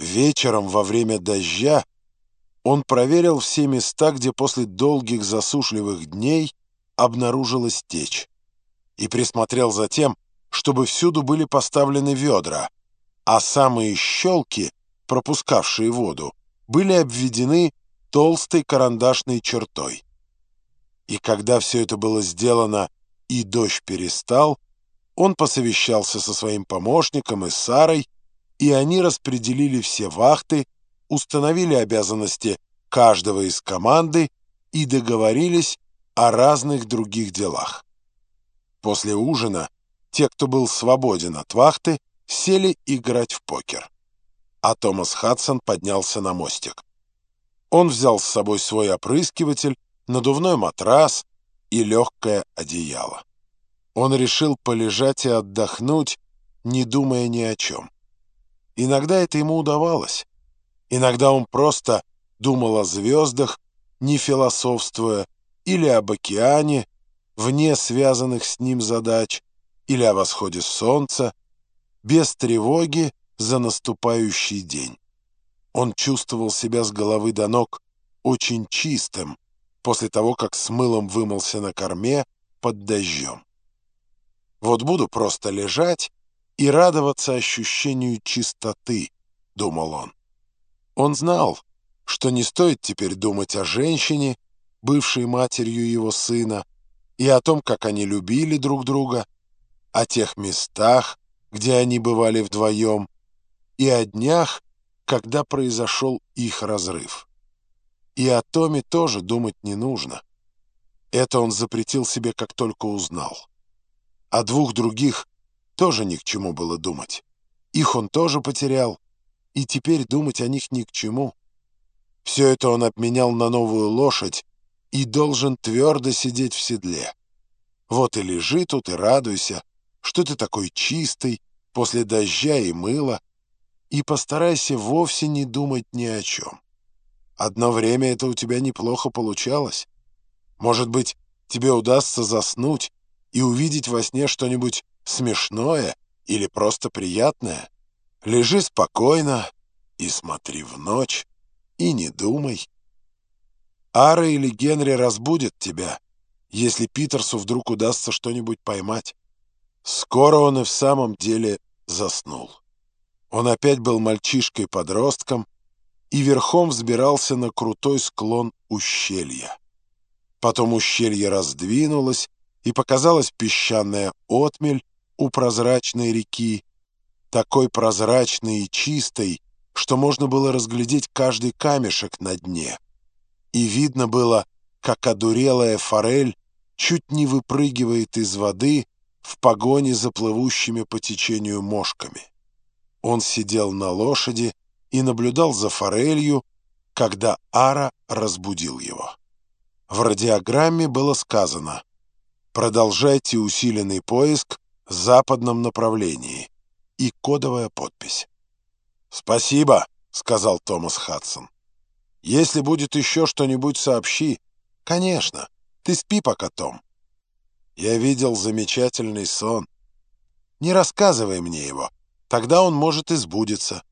Вечером во время дождя он проверил все места, где после долгих засушливых дней обнаружилась течь, и присмотрел за тем, чтобы всюду были поставлены ведра, а самые щелки, пропускавшие воду, были обведены толстой карандашной чертой. И когда все это было сделано и дождь перестал, он посовещался со своим помощником и Сарой, и они распределили все вахты, установили обязанности каждого из команды и договорились о разных других делах. После ужина те, кто был свободен от вахты, сели играть в покер. А Томас Хадсон поднялся на мостик. Он взял с собой свой опрыскиватель, надувной матрас и легкое одеяло. Он решил полежать и отдохнуть, не думая ни о чем. Иногда это ему удавалось. Иногда он просто думал о звездах, не философствуя, или об океане, вне связанных с ним задач, или о восходе солнца, без тревоги за наступающий день. Он чувствовал себя с головы до ног очень чистым после того, как с мылом вымылся на корме под дождем. Вот буду просто лежать и радоваться ощущению чистоты, думал он. Он знал, что не стоит теперь думать о женщине, бывшей матерью его сына, и о том, как они любили друг друга, о тех местах, где они бывали вдвоем, и о днях, когда произошел их разрыв. И о Томе тоже думать не нужно. Это он запретил себе, как только узнал. О двух других тоже ни к чему было думать. Их он тоже потерял, и теперь думать о них ни к чему. Все это он обменял на новую лошадь и должен твердо сидеть в седле. Вот и лежи тут и радуйся, что ты такой чистый, после дождя и мыла, и постарайся вовсе не думать ни о чем. Одно время это у тебя неплохо получалось. Может быть, тебе удастся заснуть и увидеть во сне что-нибудь смешное или просто приятное. Лежи спокойно и смотри в ночь, и не думай. Ара или Генри разбудят тебя, если Питерсу вдруг удастся что-нибудь поймать. Скоро он и в самом деле заснул. Он опять был мальчишкой-подростком и верхом взбирался на крутой склон ущелья. Потом ущелье раздвинулось, и показалась песчаная отмель у прозрачной реки, такой прозрачной и чистой, что можно было разглядеть каждый камешек на дне. И видно было, как одурелая форель чуть не выпрыгивает из воды в погоне за плывущими по течению мошками. Он сидел на лошади и наблюдал за форелью, когда Ара разбудил его. В радиограмме было сказано «Продолжайте усиленный поиск западном направлении» и кодовая подпись. «Спасибо», — сказал Томас Хадсон. «Если будет еще что-нибудь, сообщи». «Конечно. Ты спи пока, Том». «Я видел замечательный сон». «Не рассказывай мне его. Тогда он может и сбудется».